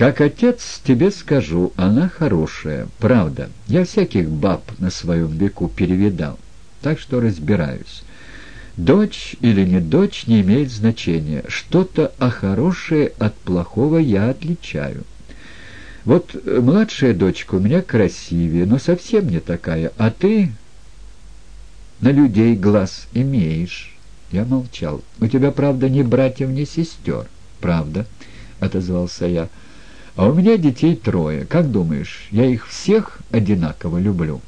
Как отец тебе скажу, она хорошая, правда. Я всяких баб на своем веку перевидал, так что разбираюсь. Дочь или не дочь не имеет значения. Что-то а хорошее от плохого я отличаю. Вот младшая дочка у меня красивее, но совсем не такая, а ты на людей глаз имеешь. Я молчал. «У тебя, правда, ни братьев, ни сестер?» «Правда», — отозвался я. А у меня детей трое. Как думаешь, я их всех одинаково люблю?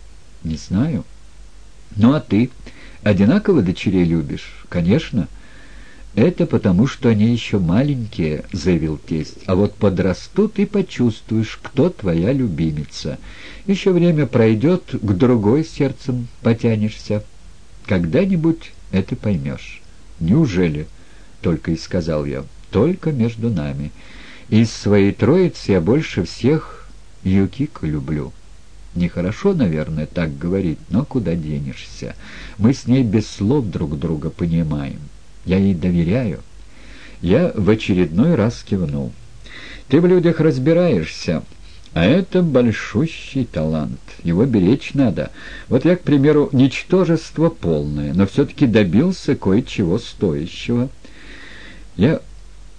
Не знаю. Ну а ты одинаково дочерей любишь? Конечно. Это потому, что они еще маленькие, заявил тесть. А вот подрастут и почувствуешь, кто твоя любимица. Еще время пройдет, к другой сердцем потянешься. Когда-нибудь это поймешь. Неужели? Только и сказал я. Только между нами. Из своей троицы я больше всех Юкико люблю. Нехорошо, наверное, так говорить, но куда денешься? Мы с ней без слов друг друга понимаем. Я ей доверяю. Я в очередной раз кивнул. Ты в людях разбираешься, а это большущий талант. Его беречь надо. Вот я, к примеру, ничтожество полное, но все-таки добился кое-чего стоящего. Я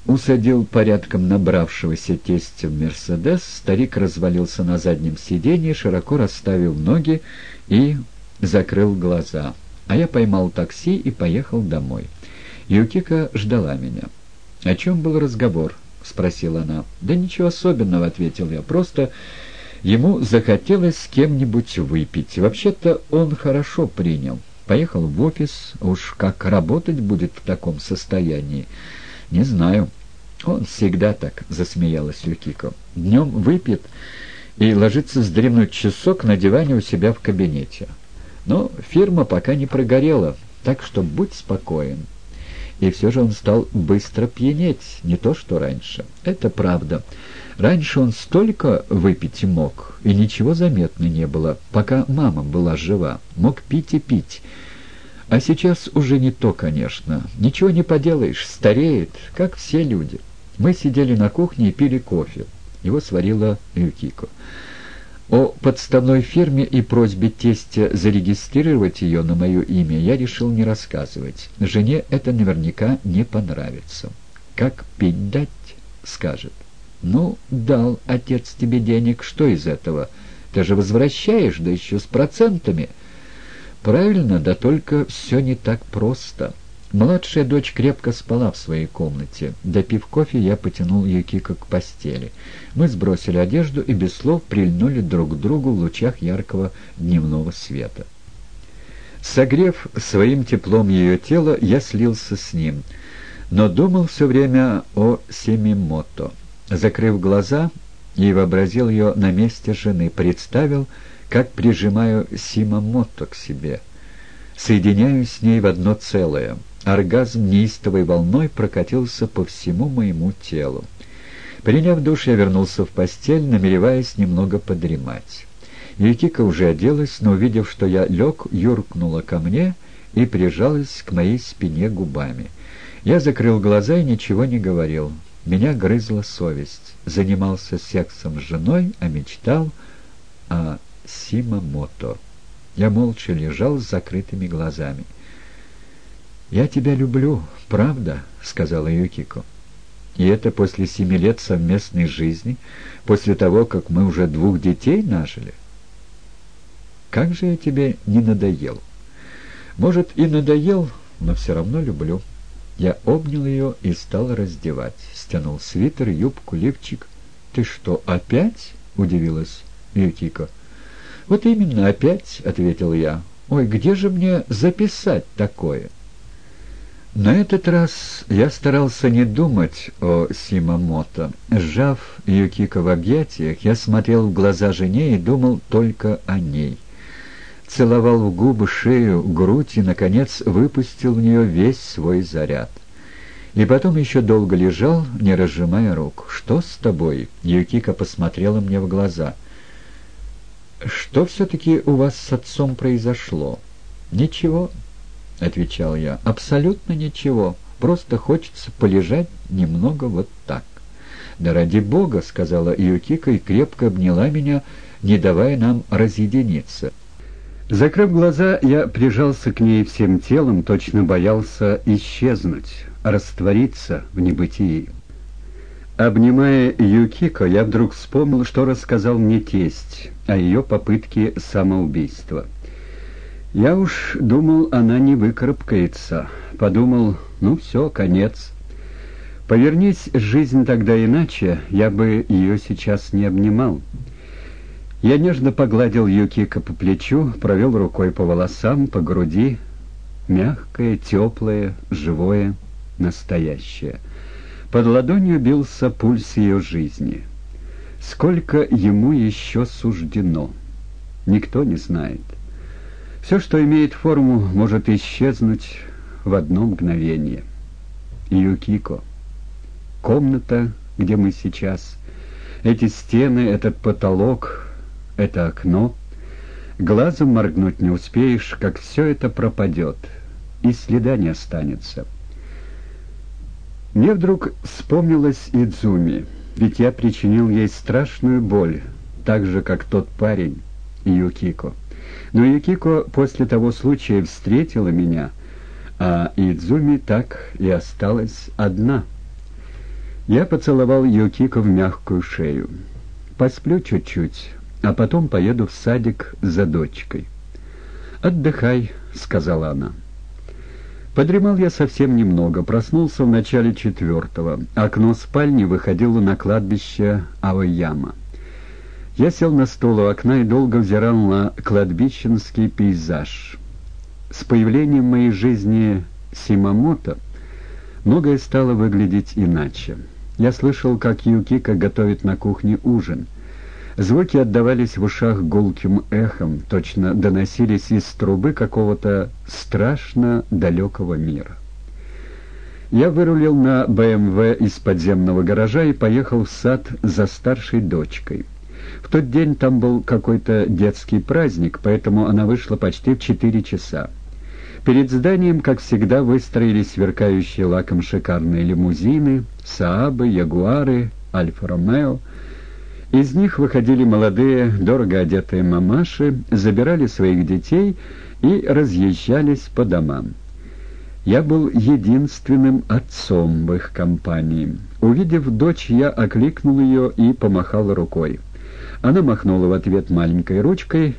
усадил порядком набравшегося тестя в «Мерседес», старик развалился на заднем сиденье, широко расставив ноги и закрыл глаза. А я поймал такси и поехал домой. Юкика ждала меня. «О чем был разговор?» — спросила она. «Да ничего особенного», — ответил я. «Просто ему захотелось с кем-нибудь выпить. Вообще-то он хорошо принял. Поехал в офис. Уж как работать будет в таком состоянии?» «Не знаю». «Он всегда так», — засмеялась Юкико. «Днем выпьет и ложится вздремнуть часок на диване у себя в кабинете. Но фирма пока не прогорела, так что будь спокоен». И все же он стал быстро пьянеть, не то что раньше. Это правда. Раньше он столько выпить мог, и ничего заметно не было, пока мама была жива. Мог пить и пить. А сейчас уже не то, конечно. Ничего не поделаешь, стареет, как все люди. Мы сидели на кухне и пили кофе. Его сварила Юкико. О подставной фирме и просьбе тестя зарегистрировать ее на мое имя я решил не рассказывать. Жене это наверняка не понравится. «Как пить дать?» — скажет. «Ну, дал отец тебе денег, что из этого? Ты же возвращаешь, да еще с процентами». Правильно, да только все не так просто. Младшая дочь крепко спала в своей комнате. Допив кофе, я потянул Юкико к постели. Мы сбросили одежду и без слов прильнули друг к другу в лучах яркого дневного света. Согрев своим теплом ее тело, я слился с ним, но думал все время о Семимото. Закрыв глаза и вообразил ее на месте жены, представил, как прижимаю Симамото к себе. Соединяюсь с ней в одно целое. Оргазм неистовой волной прокатился по всему моему телу. Приняв душ, я вернулся в постель, намереваясь немного подремать. Юкика уже оделась, но, увидев, что я лег, юркнула ко мне и прижалась к моей спине губами. Я закрыл глаза и ничего не говорил. Меня грызла совесть. Занимался сексом с женой, а мечтал Симамото. Я молча лежал с закрытыми глазами. «Я тебя люблю, правда?» — сказала Юкико. «И это после семи лет совместной жизни, после того, как мы уже двух детей нажили? Как же я тебе не надоел?» «Может, и надоел, но все равно люблю». Я обнял ее и стал раздевать. Стянул свитер, юбку, лифчик. «Ты что, опять?» — удивилась Юкико. «Вот именно, опять», — ответил я. «Ой, где же мне записать такое?» На этот раз я старался не думать о Симамото. Сжав Юкико в объятиях, я смотрел в глаза жене и думал только о ней. Целовал в губы, шею, грудь и, наконец, выпустил в нее весь свой заряд. И потом еще долго лежал, не разжимая рук. «Что с тобой?» Юкика посмотрела мне в глаза. «Что все-таки у вас с отцом произошло?» «Ничего», — отвечал я, — «абсолютно ничего. Просто хочется полежать немного вот так». «Да ради бога!» — сказала Юкика и крепко обняла меня, не давая нам разъединиться. Закрыв глаза, я прижался к ней всем телом, точно боялся исчезнуть, раствориться в небытии. Обнимая Юкико, я вдруг вспомнил, что рассказал мне тесть о ее попытке самоубийства. Я уж думал, она не выкарабкается. Подумал, ну все, конец. Повернись жизнь тогда иначе, я бы ее сейчас не обнимал. Я нежно погладил Юкико по плечу, провел рукой по волосам, по груди. Мягкое, теплое, живое, настоящее. Под ладонью бился пульс ее жизни. Сколько ему еще суждено, никто не знает. Все, что имеет форму, может исчезнуть в одно мгновение. Юкико. Комната, где мы сейчас. Эти стены, этот потолок, это окно. Глазом моргнуть не успеешь, как все это пропадет, и следа не останется. Мне вдруг вспомнилась Идзуми, ведь я причинил ей страшную боль, так же, как тот парень, Юкико. Но Юкико после того случая встретила меня, а Идзуми так и осталась одна. Я поцеловал Юкико в мягкую шею. «Посплю чуть-чуть, а потом поеду в садик за дочкой». «Отдыхай», — сказала она. Подремал я совсем немного, проснулся в начале четвертого. Окно спальни выходило на кладбище Аояма. Я сел на стол у окна и долго взирал на кладбищенский пейзаж. С появлением моей жизни Симамото многое стало выглядеть иначе. Я слышал, как Юкика готовит на кухне ужин. Звуки отдавались в ушах гулким эхом, точно доносились из трубы какого-то страшно далекого мира. Я вырулил на БМВ из подземного гаража и поехал в сад за старшей дочкой. В тот день там был какой-то детский праздник, поэтому она вышла почти в четыре часа. Перед зданием, как всегда, выстроились сверкающие лаком шикарные лимузины, Саабы, Ягуары, Альфа-Ромео. Из них выходили молодые, дорого одетые мамаши, забирали своих детей и разъезжались по домам. Я был единственным отцом в их компании. Увидев дочь, я окликнул ее и помахал рукой. Она махнула в ответ маленькой ручкой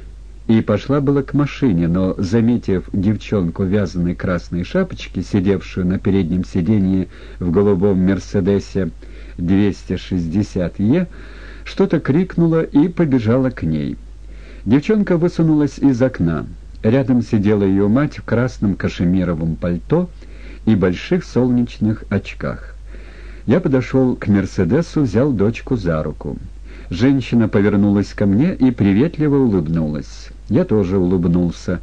и пошла было к машине, но, заметив девчонку в вязаной красной шапочке, сидевшую на переднем сиденье в голубом «Мерседесе» 260Е, что-то крикнула и побежала к ней. Девчонка высунулась из окна. Рядом сидела ее мать в красном кашемировом пальто и больших солнечных очках. Я подошел к «Мерседесу», взял дочку за руку. Женщина повернулась ко мне и приветливо улыбнулась. Я тоже улыбнулся.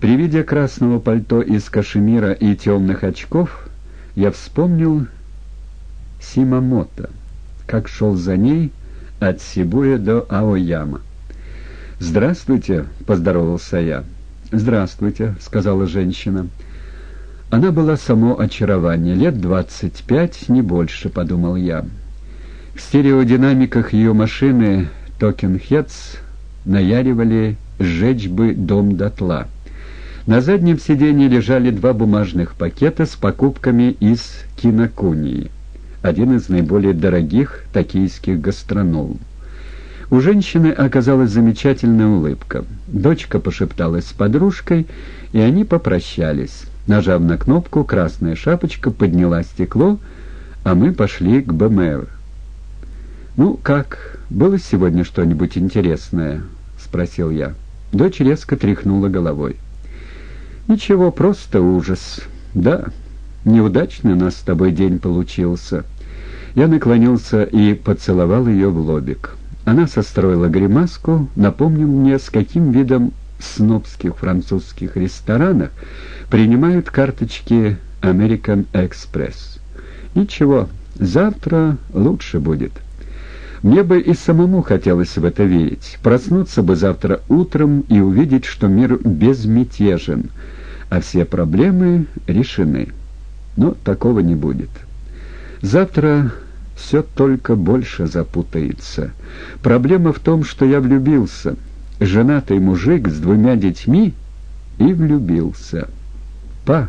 При виде красного пальто из кашемира и темных очков я вспомнил Симамото, как шел за ней от Сибуя до Аояма. «Здравствуйте», — поздоровался я. «Здравствуйте», — сказала женщина. Она была само очарование, лет двадцать пять, не больше, — подумал я. В стереодинамиках ее машины «Токенхедс» наяривали «Сжечь бы дом дотла». На заднем сиденье лежали два бумажных пакета с покупками из кинокунии, один из наиболее дорогих токийских гастрономов. У женщины оказалась замечательная улыбка. Дочка пошепталась с подружкой, и они попрощались. Нажав на кнопку, красная шапочка подняла стекло, а мы пошли к БМР. «Ну, как, было сегодня что-нибудь интересное?» — спросил я. Дочь резко тряхнула головой. «Ничего, просто ужас. Да, неудачный у нас с тобой день получился». Я наклонился и поцеловал ее в лобик. Она состроила гримаску, напомнив мне, с каким видом в снобских французских ресторанах принимают карточки American Express. «Ничего, завтра лучше будет». Мне бы и самому хотелось в это верить. Проснуться бы завтра утром и увидеть, что мир безмятежен, а все проблемы решены. Но такого не будет. Завтра все только больше запутается. Проблема в том, что я влюбился. Женатый мужик с двумя детьми и влюбился. Па,